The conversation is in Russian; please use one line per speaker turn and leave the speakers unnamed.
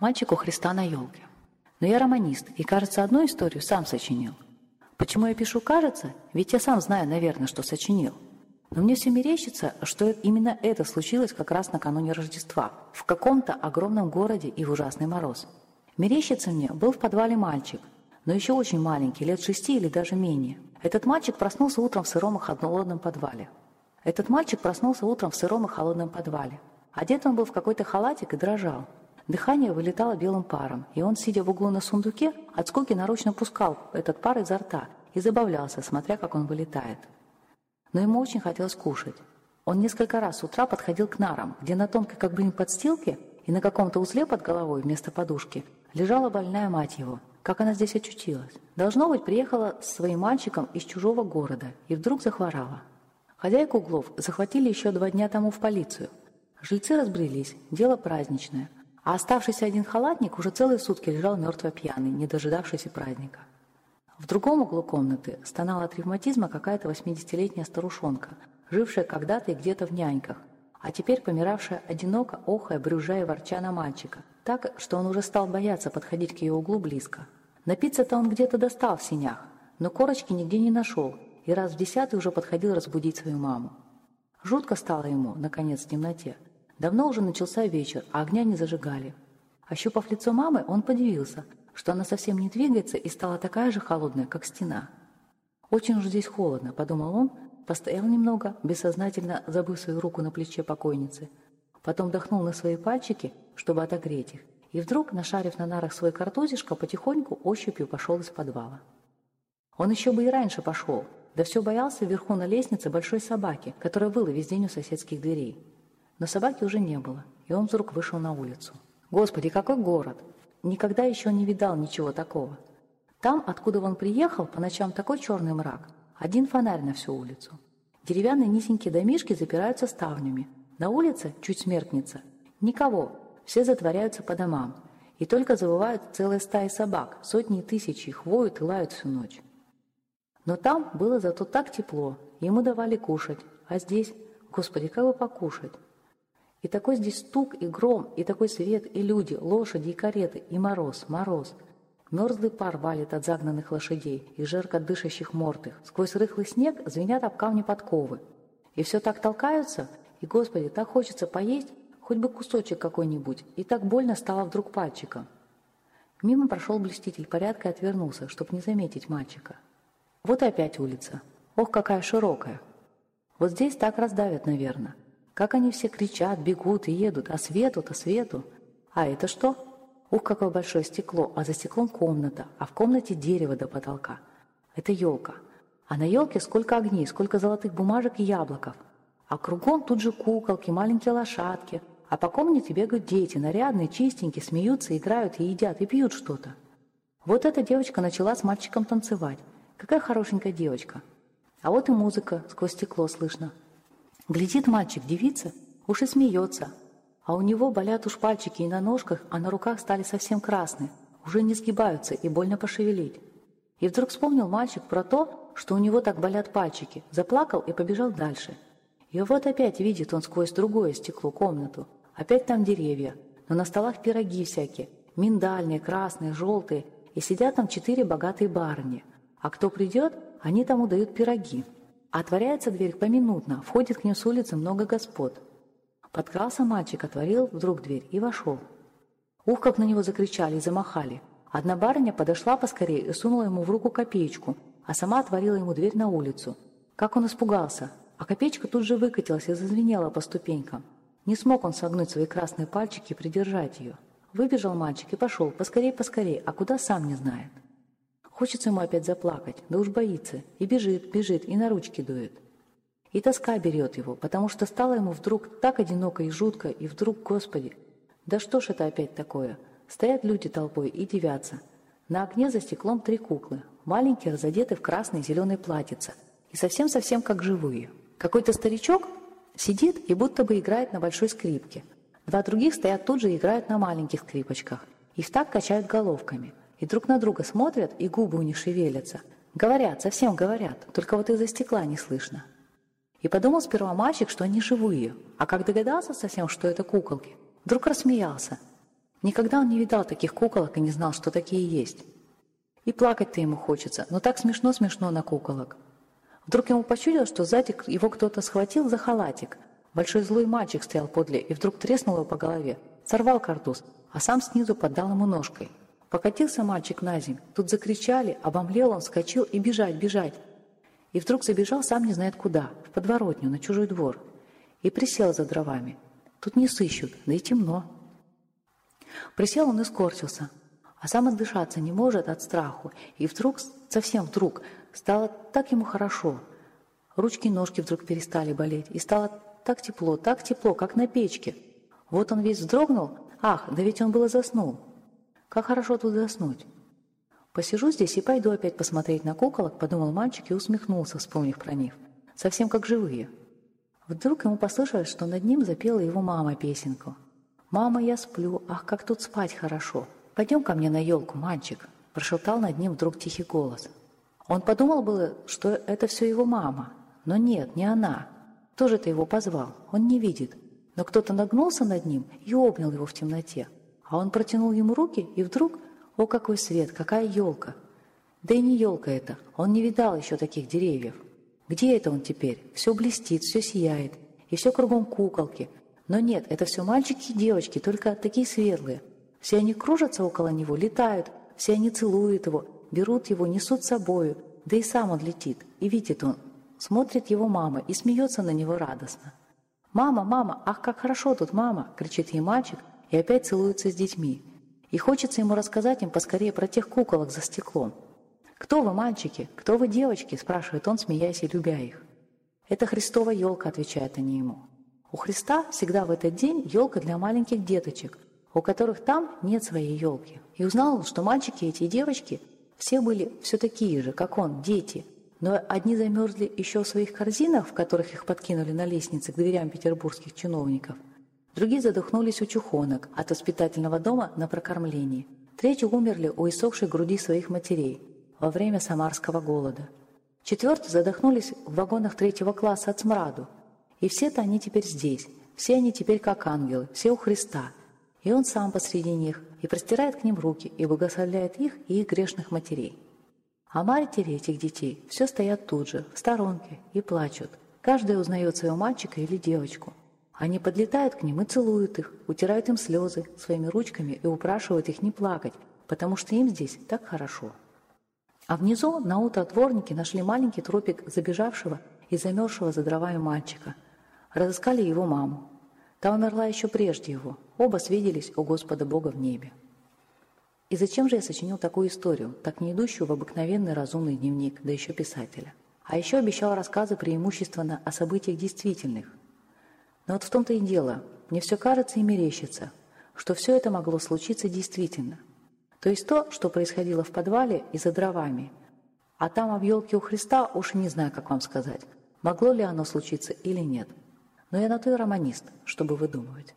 Мальчик у Христа на елке. Но я романист, и, кажется, одну историю сам сочинил. Почему я пишу «кажется»? Ведь я сам знаю, наверное, что сочинил. Но мне все мерещится, что именно это случилось как раз накануне Рождества, в каком-то огромном городе и в ужасный мороз. Мерещится мне, был в подвале мальчик, но еще очень маленький, лет шести или даже менее. Этот мальчик проснулся утром в сыром и холодном подвале. Этот мальчик проснулся утром в сыром и холодном подвале. Одет он был в какой-то халатик и дрожал. Дыхание вылетало белым паром, и он, сидя в углу на сундуке, от скуки нарочно пускал этот пар изо рта и забавлялся, смотря, как он вылетает. Но ему очень хотелось кушать. Он несколько раз с утра подходил к нарам, где на тонкой как бы подстилке и на каком-то узле под головой вместо подушки лежала больная мать его. Как она здесь очутилась? Должно быть, приехала с своим мальчиком из чужого города и вдруг захворала. Хозяйку углов захватили еще два дня тому в полицию. Жильцы разбрелись, дело праздничное. А оставшийся один халатник уже целые сутки лежал мертво пьяный, не дожидавшийся праздника. В другом углу комнаты стонала от ревматизма какая-то восьмидесятилетняя старушонка, жившая когда-то и где-то в няньках, а теперь помиравшая одиноко, охая, брюжа и ворча на мальчика, так, что он уже стал бояться подходить к ее углу близко. Напиться-то он где-то достал в синях, но корочки нигде не нашел, и раз в десятый уже подходил разбудить свою маму. Жутко стало ему, наконец, в темноте. Давно уже начался вечер, а огня не зажигали. Ощупав лицо мамы, он подивился, что она совсем не двигается и стала такая же холодная, как стена. «Очень уж здесь холодно», — подумал он, постоял немного, бессознательно забыв свою руку на плече покойницы, потом вдохнул на свои пальчики, чтобы отогреть их, и вдруг, нашарив на нарах свой картузишко, потихоньку ощупью пошел из подвала. Он еще бы и раньше пошел, да все боялся вверху на лестнице большой собаки, которая выла весь день у соседских дверей. Но собаки уже не было, и он вдруг вышел на улицу. Господи, какой город! Никогда еще не видал ничего такого. Там, откуда он приехал, по ночам такой черный мрак. Один фонарь на всю улицу. Деревянные низенькие домишки запираются ставнями. На улице, чуть смеркнется, никого. Все затворяются по домам. И только завывают целые стаи собак. Сотни и тысячи их воют и лают всю ночь. Но там было зато так тепло. Ему давали кушать. А здесь, господи, как бы покушать? И такой здесь стук и гром, и такой свет, и люди, лошади и кареты, и мороз, мороз. Мерзлый пар валит от загнанных лошадей и жарко дышащих мортых. Сквозь рыхлый снег звенят об камни подковы. И все так толкаются, и, Господи, так хочется поесть, хоть бы кусочек какой-нибудь, и так больно стало вдруг пальчиком. Мимо прошел блеститель порядка и отвернулся, чтобы не заметить мальчика. Вот и опять улица. Ох, какая широкая. Вот здесь так раздавят, наверное. Как они все кричат, бегут и едут, а свету-то свету. А это что? Ух, какое большое стекло, а за стеклом комната, а в комнате дерево до потолка. Это елка. А на елке сколько огней, сколько золотых бумажек и яблоков. А кругом тут же куколки, маленькие лошадки. А по комнате бегают дети, нарядные, чистенькие, смеются, играют и едят, и пьют что-то. Вот эта девочка начала с мальчиком танцевать. Какая хорошенькая девочка. А вот и музыка сквозь стекло слышно. Глядит мальчик, девица, уж и смеется. А у него болят уж пальчики и на ножках, а на руках стали совсем красные, уже не сгибаются и больно пошевелить. И вдруг вспомнил мальчик про то, что у него так болят пальчики, заплакал и побежал дальше. И вот опять видит он сквозь другое стекло комнату. Опять там деревья, но на столах пироги всякие, миндальные, красные, желтые, и сидят там четыре богатые барыни. А кто придет, они тому дают пироги. Отворяется дверь поминутно, входит к ним с улицы много господ. Подкрался мальчик, отворил вдруг дверь и вошел. Ух, как на него закричали и замахали. Одна барыня подошла поскорее и сунула ему в руку копеечку, а сама отворила ему дверь на улицу. Как он испугался, а копеечка тут же выкатилась и зазвенела по ступенькам. Не смог он согнуть свои красные пальчики и придержать ее. Выбежал мальчик и пошел, поскорей, поскорей, а куда сам не знает. Хочется ему опять заплакать, да уж боится. И бежит, бежит, и на ручки дует. И тоска берет его, потому что стало ему вдруг так одиноко и жутко, и вдруг, Господи, да что ж это опять такое? Стоят люди толпой и девятся. На окне за стеклом три куклы, маленькие, разодеты в красное и зеленое платьице, и совсем-совсем как живые. Какой-то старичок сидит и будто бы играет на большой скрипке. Два других стоят тут же и играют на маленьких скрипочках. И в так качают головками – и друг на друга смотрят, и губы у них шевелятся. Говорят, совсем говорят, только вот из-за стекла не слышно. И подумал сперва мальчик, что они живые, а как догадался совсем, что это куколки, вдруг рассмеялся. Никогда он не видал таких куколок и не знал, что такие есть. И плакать-то ему хочется, но так смешно-смешно на куколок. Вдруг ему почудилось, что сзади его кто-то схватил за халатик. Большой злой мальчик стоял подле и вдруг треснул его по голове, сорвал картуз, а сам снизу поддал ему ножкой. Покатился мальчик на земь, тут закричали, обомлел он, вскочил и бежать, бежать. И вдруг забежал сам не знает куда, в подворотню, на чужой двор. И присел за дровами. Тут не сыщут, да и темно. Присел он и скорчился, а сам отдышаться не может от страху. И вдруг, совсем вдруг, стало так ему хорошо. Ручки и ножки вдруг перестали болеть, и стало так тепло, так тепло, как на печке. Вот он весь вздрогнул, ах, да ведь он было заснул. Как хорошо тут заснуть. Посижу здесь и пойду опять посмотреть на куколок, подумал мальчик и усмехнулся, вспомнив про них. Совсем как живые. Вдруг ему послышалось, что над ним запела его мама песенку. «Мама, я сплю, ах, как тут спать хорошо! Пойдем ко мне на елку, мальчик!» Прошептал над ним вдруг тихий голос. Он подумал было, что это все его мама. Но нет, не она. Кто же это его позвал? Он не видит. Но кто-то нагнулся над ним и обнял его в темноте. А он протянул ему руки, и вдруг, о, какой свет, какая елка! Да и не елка это, он не видал еще таких деревьев. Где это он теперь? Все блестит, все сияет, и все кругом куколки, но нет, это все мальчики и девочки, только такие светлые. Все они кружатся около него, летают, все они целуют его, берут его, несут с собою, да и сам он летит. И видит он, смотрит его мама и смеется на него радостно. «Мама, мама, ах, как хорошо тут, мама!» – кричит ей мальчик и опять целуется с детьми. И хочется ему рассказать им поскорее про тех куколок за стеклом. «Кто вы, мальчики? Кто вы, девочки?» – спрашивает он, смеясь и любя их. «Это Христова елка», – отвечают они ему. У Христа всегда в этот день елка для маленьких деточек, у которых там нет своей елки. И узнал, что мальчики эти и девочки все были все такие же, как он, дети. Но одни замерзли еще в своих корзинах, в которых их подкинули на лестнице к дверям петербургских чиновников. Другие задохнулись у чухонок от воспитательного дома на прокормлении. Третьи умерли у иссохшей груди своих матерей во время самарского голода. Четвертые задохнулись в вагонах третьего класса от смраду, и все-то они теперь здесь, все они теперь как ангелы, все у Христа. И Он сам посреди них, и простирает к ним руки, и благословляет их и их грешных матерей. А матери этих детей все стоят тут же, в сторонке, и плачут. Каждая узнает своего мальчика или девочку. Они подлетают к ним и целуют их, утирают им слезы своими ручками и упрашивают их не плакать, потому что им здесь так хорошо. А внизу на утро дворники нашли маленький трупик забежавшего и замерзшего за дровами мальчика – Разыскали его маму. Та умерла еще прежде его. Оба свиделись у Господа Бога в небе. И зачем же я сочинил такую историю, так не идущую в обыкновенный разумный дневник, да еще писателя? А еще обещал рассказы преимущественно о событиях действительных. Но вот в том-то и дело, мне все кажется и мерещится, что все это могло случиться действительно. То есть то, что происходило в подвале и за дровами. А там об елке у Христа уж не знаю, как вам сказать, могло ли оно случиться или нет. Но я на то и романист, чтобы выдумывать.